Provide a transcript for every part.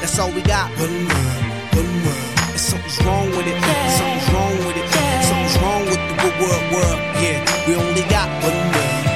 That's all we got. One world, one world. And something's wrong with it. Something's wrong with it. Something's wrong with the world, world. Yeah, we only got one world.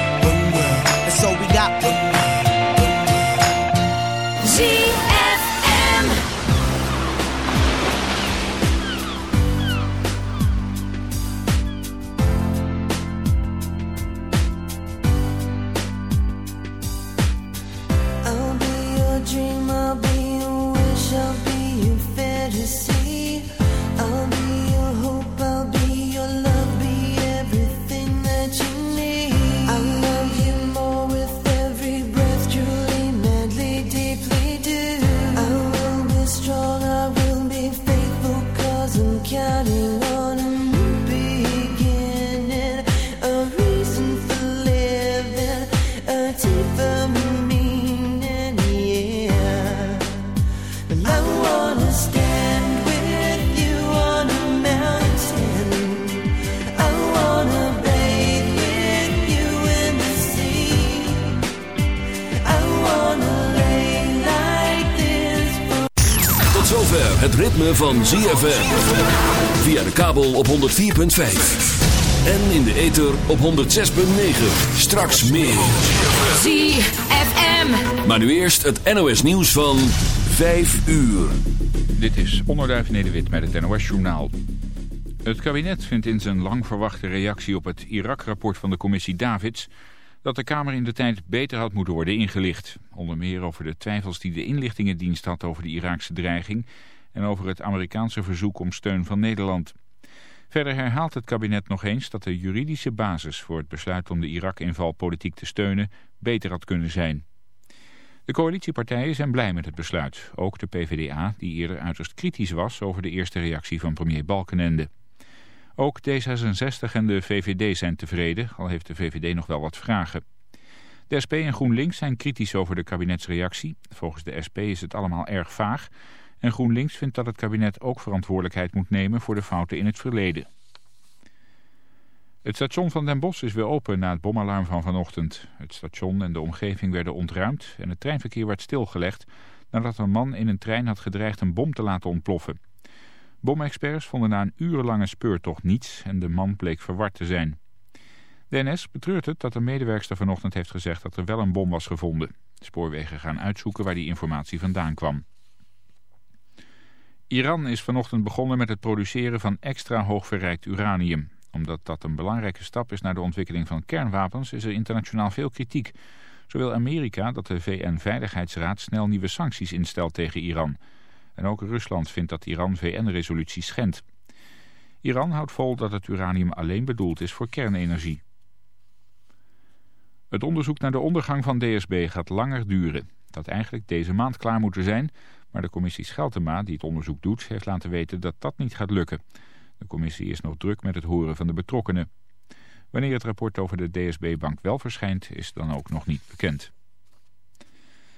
Van ZFM. Via de kabel op 104.5. En in de ether op 106.9. Straks meer. ZFM. Maar nu eerst het NOS nieuws van 5 uur. Dit is Onderduif Nederwit met het NOS-journaal. Het kabinet vindt in zijn lang verwachte reactie op het Irak-rapport van de commissie Davids... dat de Kamer in de tijd beter had moeten worden ingelicht. Onder meer over de twijfels die de inlichtingendienst had over de Iraakse dreiging... en over het Amerikaanse verzoek om steun van Nederland. Verder herhaalt het kabinet nog eens dat de juridische basis voor het besluit om de Irak-inval politiek te steunen beter had kunnen zijn. De coalitiepartijen zijn blij met het besluit. Ook de PvdA, die eerder uiterst kritisch was over de eerste reactie van premier Balkenende. Ook D66 en de VVD zijn tevreden, al heeft de VVD nog wel wat vragen. De SP en GroenLinks zijn kritisch over de kabinetsreactie. Volgens de SP is het allemaal erg vaag. En GroenLinks vindt dat het kabinet ook verantwoordelijkheid moet nemen voor de fouten in het verleden. Het station van Den Bosch is weer open na het bomalarm van vanochtend. Het station en de omgeving werden ontruimd en het treinverkeer werd stilgelegd... nadat een man in een trein had gedreigd een bom te laten ontploffen. Bomexperts vonden na een urenlange speurtocht niets en de man bleek verward te zijn. De betreurt het dat een medewerkster vanochtend heeft gezegd dat er wel een bom was gevonden. De spoorwegen gaan uitzoeken waar die informatie vandaan kwam. Iran is vanochtend begonnen met het produceren van extra hoogverrijkt uranium. Omdat dat een belangrijke stap is naar de ontwikkeling van kernwapens is er internationaal veel kritiek. Zo wil Amerika dat de VN-veiligheidsraad snel nieuwe sancties instelt tegen Iran. En ook Rusland vindt dat Iran VN-resoluties schendt. Iran houdt vol dat het uranium alleen bedoeld is voor kernenergie. Het onderzoek naar de ondergang van DSB gaat langer duren. Dat eigenlijk deze maand klaar moeten zijn... maar de commissie Scheltema, die het onderzoek doet... heeft laten weten dat dat niet gaat lukken. De commissie is nog druk met het horen van de betrokkenen. Wanneer het rapport over de DSB-bank wel verschijnt... is dan ook nog niet bekend.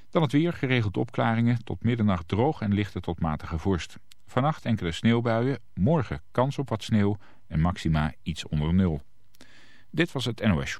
Dan het weer, geregeld opklaringen, tot middernacht droog en lichte tot matige vorst. Vannacht enkele sneeuwbuien, morgen kans op wat sneeuw en maxima iets onder nul. Dit was het NOS.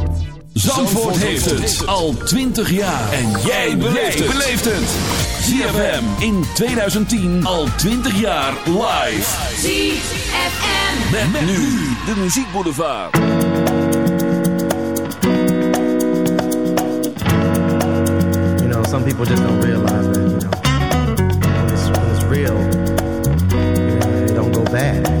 Zandvoort, Zandvoort heeft het. al 20 jaar. En jij beleeft het. ZFM in 2010 al 20 jaar live. ZFM. Met, met, nu de Muziek Boulevard. You know, some people just don't realize that, you know. When it's, when it's real, it don't go bad.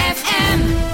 ZFM.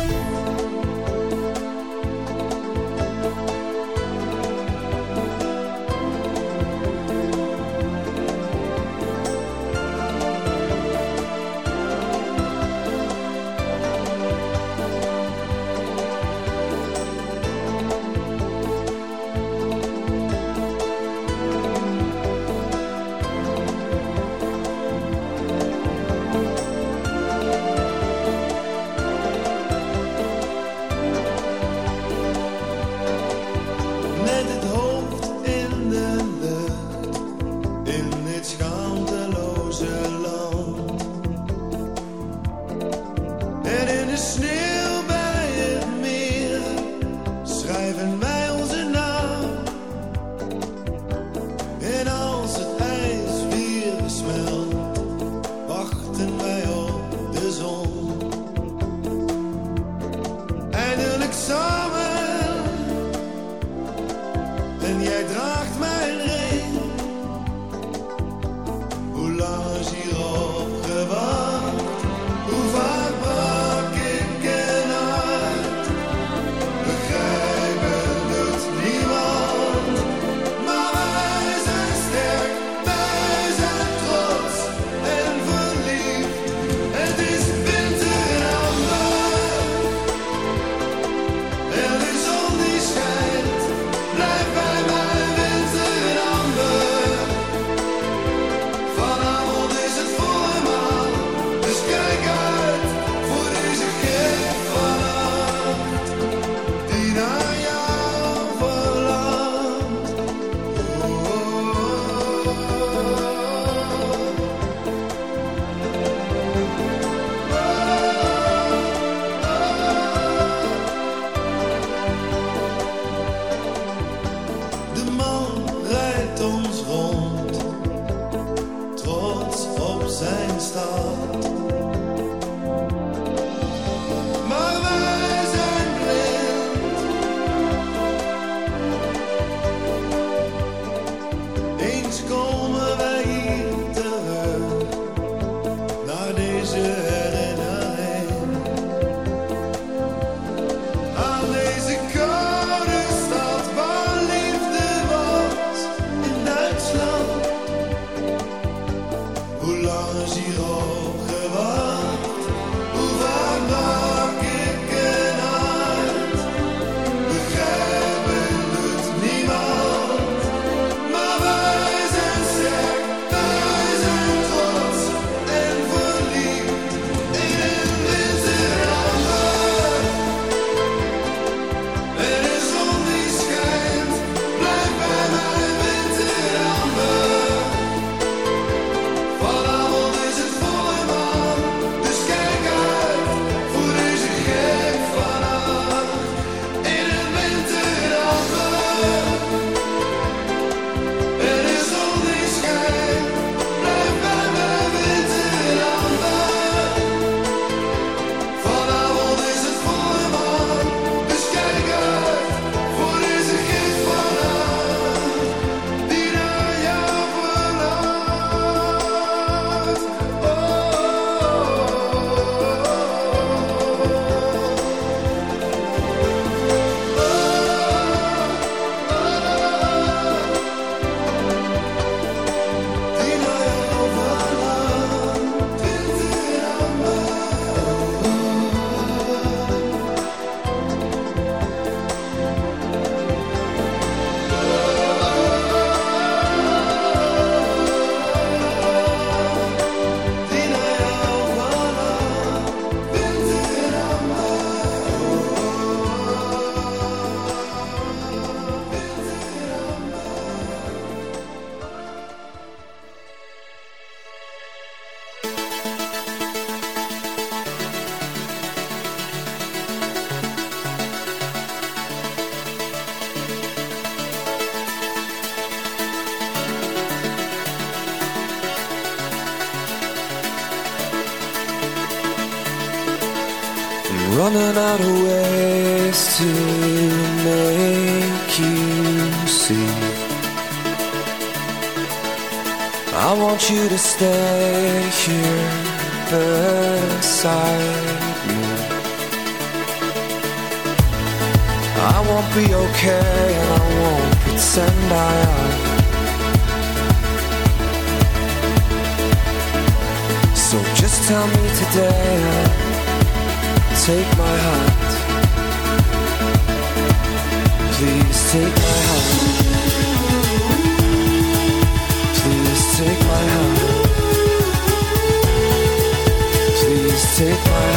Take my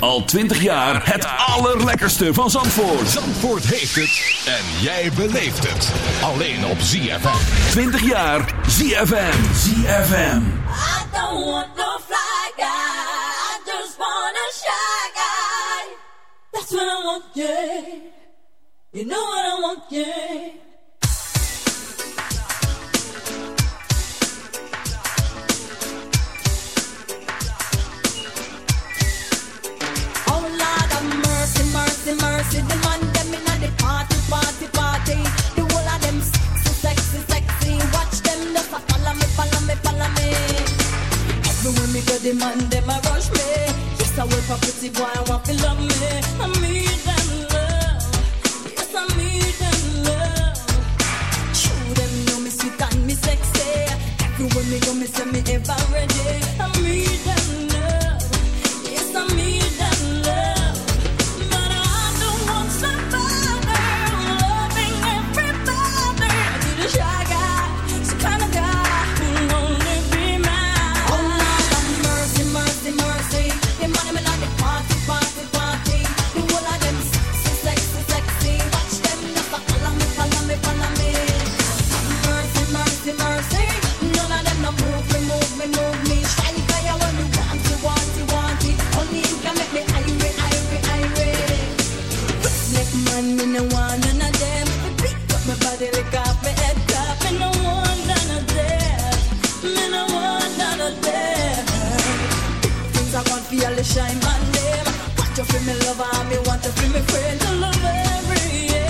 Al 20 jaar het allerlekkerste van Zandvoort. Zandvoort heeft het en jij beleeft het. Alleen op ZFM. 20 jaar ZFM. ZFM. I don't want no fly guy. I just want a shy guy. That's what I want, yeah. You know what I want, yeah. Mercy. The man them inna the party, party, party. The whole of sexy, sexy. Watch them just a follow me, follow me, follow me. Me go, the man them a rush me. Yes, I wait for pretty boy, love me. I need them love. Yes, I need them love. Show them know me sweet and me sexy. Me go, me say me ever ready. I need them Things I want for feel, to shine my name. Want you for me lover, me want to feel me friend to love every yeah.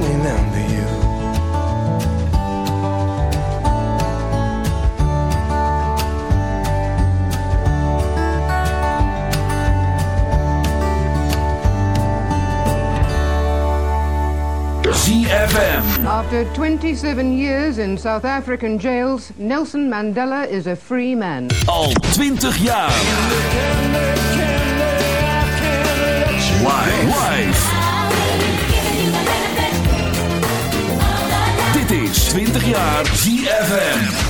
Don't remember you. ZFM. After 27 years in South African jails, Nelson Mandela is a free man. Al 20 jaar. Live. Live. 20 jaar ZFM.